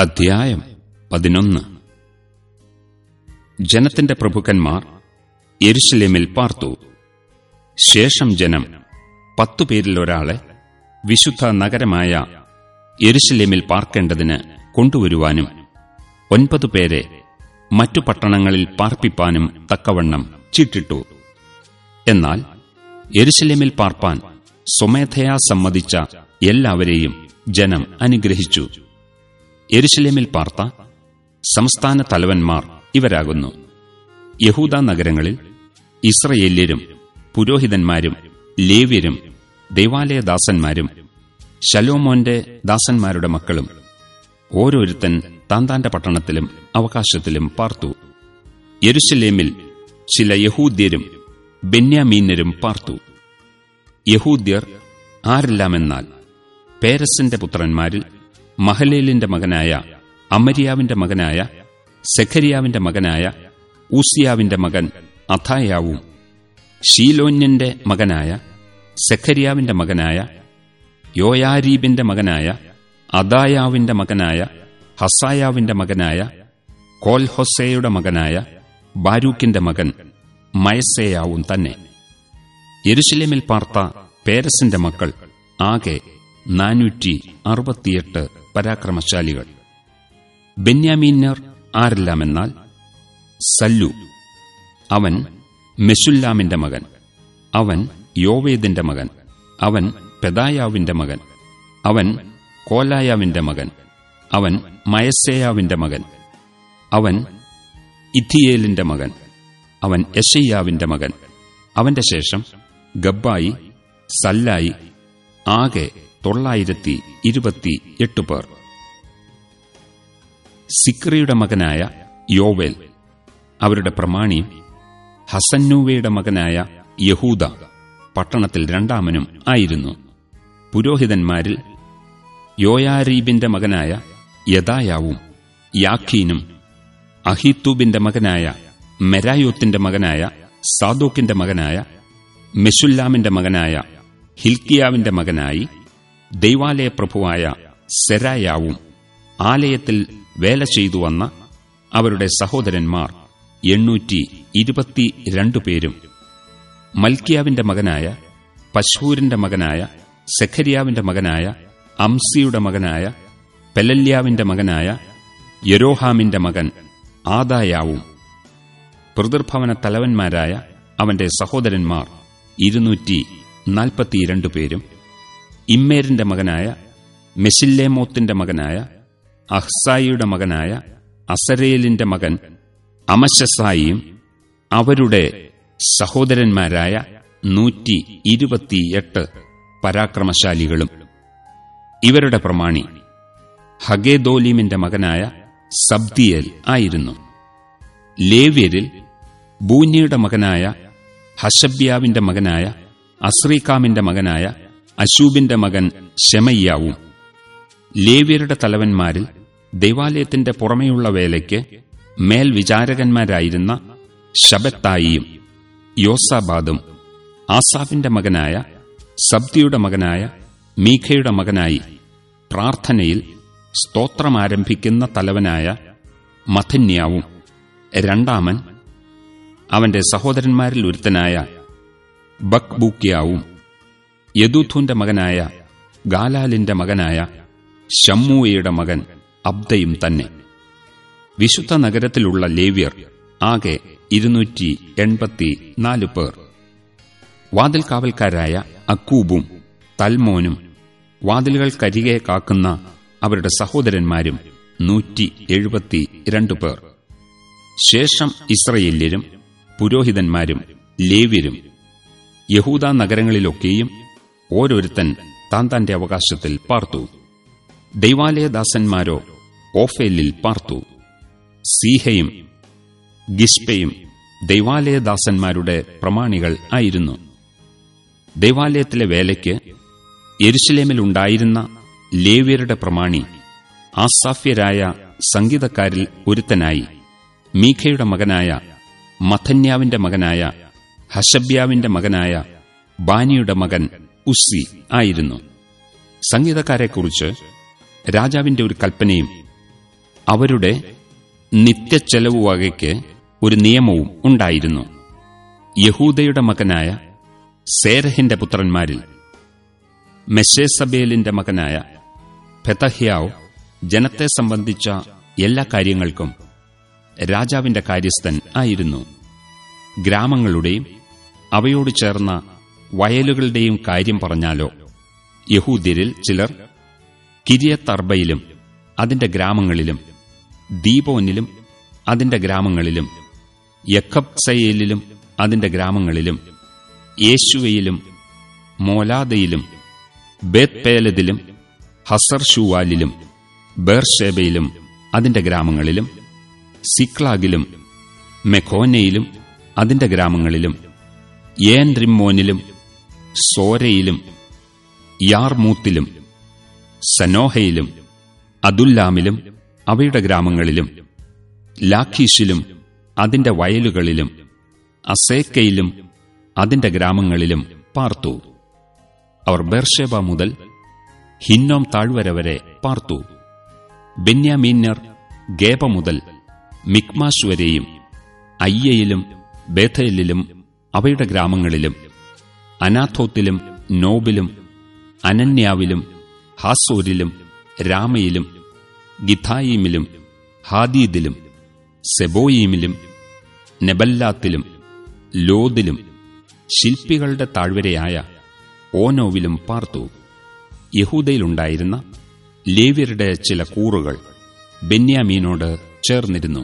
അധ്യായം പതിനൊന്ന്. ജനത്തിന്റെ പ്രഭുക്കന്മാർ യെരുഷലേമിൽ പാർത്തു. ശേഷം ജനം പത്തു പേരിൽ ഒരാളെ വിശുദ്ധ നഗരമായ യെരുഷലേമിൽ പാർക്കേണ്ടതിന് കൊണ്ടുവരുവാനും ഒൻപത് പേരെ മറ്റു പട്ടണങ്ങളിൽ പാർപ്പിപ്പാനും തക്കവണ്ണം ചീട്ടിട്ടു. എന്നാൽ യെരുഷലേമിൽ പാർപ്പാൻ സ്വമേധയാ സമ്മതിച്ച എല്ലാവരെയും ജനം അനുഗ്രഹിച്ചു. യെരുഷലേമിൽ പാർത്ത സംസ്ഥാന തലവന്മാർ ഇവരാകുന്നു. യഹൂദ നഗരങ്ങളിൽ ഇസ്രയേല്യരും പുരോഹിതന്മാരും ലേവ്യരും ദൈവാലയദാസന്മാരും ശലോമോന്റെ ദാസന്മാരുടെ മക്കളും ഓരോരുത്തൻ താന്താന്റെ പട്ടണത്തിലും അവകാശത്തിലും പാർത്തു. യെരുശലേമിൽ ചില യഹൂദ്യരും ബെന്യാമീന്യരും പാർത്തു. യഹൂദ്യർ ആരെല്ലാമെന്നാൽ പേരസിന്റെ പുത്രന്മാരിൽ മഹലേലിന്റെ മകനായ അമരിയാവിന്റെ മകനായ സെഖരിയാവിന്റെ മകനായ ഊസിയാവിന്റെ മകൻ അഥായാവും. ഷീലോന്യന്റെ മകനായ സെഖരിയാവിന്റെ മകനായ യോയാരീബിന്റെ മകനായ അദായാവിന്റെ മകനായ ഹസായാവിന്റെ മകനായ കോൽഹൊസയുടെ മകനായ ബാരൂക്കിന്റെ മകൻ മയസേയാവും തന്നെ. യെരുശലേമിൽ പാർത്ത പേരസിന്റെ മക്കൾ ആകെ നാനൂറ്റി അറുപത്തിയെട്ട് പരാക്രമശാലികൾ. ബെന്യാമീന്യർ ആരെല്ലാമെന്നാൽ സല്ലു അവൻ മെസുല്ലാമിന്റെ മകൻ അവൻ യോവേദിന്റെ മകൻ അവൻ പെദായാവിന്റെ മകൻ അവൻ കോലായാവിന്റെ മകൻ അവൻ മയസേയാവിന്റെ മകൻ അവൻ ഇഥിയേലിന്റെ മകൻ അവൻ യശയ്യാവിന്റെ മകൻ. അവന്റെ ശേഷം ഗബ്ബായി സല്ലായി ആകെ തൊള്ളായിരത്തി ഇരുപത്തി എട്ട് പേർ. സിക്രിയുടെ മകനായ യോവേൽ അവരുടെ പ്രമാണി ഹസന്നൂവയുടെ മകനായ യഹൂദ പട്ടണത്തിൽ രണ്ടാമനും ആയിരുന്നു. പുരോഹിതന്മാരിൽ യോയാരീബിന്റെ മകനായ യദായാവും യാഖീനും അഹിത്തൂബിന്റെ മകനായ മെരായോത്തിന്റെ മകനായ സാദോക്കിന്റെ മകനായ മെഷുല്ലാമിന്റെ മകനായ ഹിൽക്കിയാവിന്റെ മകനായി ദൈവാലയ പ്രഭുവായ സെരായാവും ആലയത്തിൽ വേല ചെയ്തു വന്ന അവരുടെ സഹോദരന്മാർ എണ്ണൂറ്റി ഇരുപത്തിരണ്ടു പേരും. മൽക്കിയാവിന്റെ മകനായ പശൂരിന്റെ മകനായ സെഖരിയാവിന്റെ മകനായ അംസിയുടെ മകനായ പെലല്യാവിന്റെ മകനായ യരോഹാമിന്റെ മകൻ ആദായാവും. പ്രതിർഭവന തലവന്മാരായ അവന്റെ സഹോദരന്മാർ ഇരുന്നൂറ്റി നാൽപ്പത്തിരണ്ട് പേരും. ഇമ്മേരിന്റെ മകനായ മെസില്ലേമോത്തിന്റെ മകനായ അഹ്സായിയുടെ മകനായ അസരേലിന്റെ മകൻ അമശസായിയും അവരുടെ സഹോദരന്മാരായ നൂറ്റി ഇരുപത്തിയെട്ട് പരാക്രമശാലികളും. ഇവരുടെ പ്രമാണി ഹഗേദോലീമിന്റെ മകനായ സബ്ദിയേൽ ആയിരുന്നു. ലേവ്യരിൽ ബൂന്യയുടെ മകനായ ഹഷബ്യാവിന്റെ മകനായ അസ്രീകാമിന്റെ മകനായ അശൂബിന്റെ മകൻ ഷെമയ്യാവും ലേവ്യരുടെ തലവന്മാരിൽ ദൈവാലയത്തിന്റെ പുറമെയുള്ള വേലയ്ക്ക് മേൽവിചാരകന്മാരായിരുന്ന ശബത്തായിയും യോസാബാദും ആസാഫിന്റെ മകനായ സബ്ദിയുടെ മകനായ മീഖയുടെ മകനായി പ്രാർത്ഥനയിൽ സ്തോത്രമാരംഭിക്കുന്ന തലവനായ മഥന്യാവും. രണ്ടാമൻ അവന്റെ സഹോദരന്മാരിൽ ഒരുത്തനായ ബക്ബൂക്യാവും. യദൂഥുന്റെ മകനായ ഗാലാലിന്റെ മകനായ ഷമ്മൂയയുടെ മകൻ അബ്ദയും തന്നെ. വിശുദ്ധ നഗരത്തിലുള്ള ലേവ്യർ ആകെ ഇരുന്നൂറ്റി എൺപത്തി നാല് പേർ. വാതിൽ കാവൽക്കാരായ അക്കൂബും തൽമോനും വാതിലുകൾക്കരികെ കാക്കുന്ന അവരുടെ സഹോദരന്മാരും നൂറ്റി എഴുപത്തി രണ്ട് പേർ. ശേഷം ഇസ്രയേല്യരും പുരോഹിതന്മാരും ലേവ്യരും യഹൂദ നഗരങ്ങളിലൊക്കെയും ഓരോരുത്തൻ താൻ തന്റെ അവകാശത്തിൽ പാർത്തു. ദൈവാലയദാസന്മാരോ ഓഫേലിൽ പാർത്തു. സീഹയും ഗിസ്പയും ദൈവാലയദാസന്മാരുടെ പ്രമാണികൾ ആയിരുന്നു. ദൈവാലയത്തിലെ വേലയ്ക്ക് യെരുശലേമിലുണ്ടായിരുന്ന ലേവ്യരുടെ പ്രമാണി ആസാഫ്യരായ സംഗീതക്കാരിൽ ഒരുത്തനായി. മീഖയുടെ മകനായ മഥന്യാവിന്റെ മകനായ ഹഷബ്യാവിന്റെ മകനായ ബാനിയുടെ മകൻ ഉസ്സി ആയിരുന്നു. സംഗീതക്കാരെക്കുറിച്ച് രാജാവിന്റെ ഒരു കൽപ്പനയും അവരുടെ നിത്യച്ചെലവ് വകയ്ക്ക് ഒരു നിയമവും ഉണ്ടായിരുന്നു. യഹൂദയുടെ മകനായ സേരഹിന്റെ പുത്രന്മാരിൽ മെഷേസബേലിന്റെ മകനായ ഫെതഹ്യാവ് ജനത്തെ സംബന്ധിച്ച എല്ലാ കാര്യങ്ങൾക്കും രാജാവിന്റെ കാര്യസ്ഥൻ ആയിരുന്നു. ഗ്രാമങ്ങളുടെയും അവയോട് ചേർന്ന വയലുകളുടെയും കാര്യം പറഞ്ഞാലോ? യഹൂദ്യരിൽ ചിലർ കിരിയത്തർബയിലും അതിന്റെ ഗ്രാമങ്ങളിലും ദീപോനിലും അതിന്റെ ഗ്രാമങ്ങളിലും യക്കബ്സയേലിലും അതിന്റെ ഗ്രാമങ്ങളിലും യേശുവയിലും മോലാദയിലും ബേത്പേലതിലും ഹസർഷുവാലിലും ബേർഷേബയിലും അതിന്റെ ഗ്രാമങ്ങളിലും സിക്ലാഗിലും മെഖോനയിലും അതിന്റെ ഗ്രാമങ്ങളിലും ഏൻ റിമ്മോനിലും സോരയിലും യാർമൂത്തിലും സനോഹയിലും അതുല്ലാമിലും അവയുടെ ഗ്രാമങ്ങളിലും ലാഖീഷിലും അതിന്റെ വയലുകളിലും അസേക്കയിലും അതിന്റെ ഗ്രാമങ്ങളിലും പാർത്തു. അവർ ബെർഷേബ മുതൽ ഹിന്നോം താഴ്വര വരെ പാർത്തു. ബെന്യാമീന്യർ ഗേബ മുതൽ മിക്മാശ് വരെയും അയ്യയിലും ബേഥയിലും അവയുടെ ഗ്രാമങ്ങളിലും അനാഥോത്തിലും നോബിലും അനന്യാവിലും ഹാസോരിലും രാമയിലും ഗിഥായിമിലും ഹാദീദിലും സെബോയീമിലും നെബല്ലാത്തിലും ലോദിലും ശില്പികളുടെ താഴ്വരയായ ഓനോവിലും പാർത്തു. യഹൂദയിലുണ്ടായിരുന്ന ലേവ്യരുടെ ചില കൂറുകൾ ബെന്യാമീനോട് ചേർന്നിരുന്നു.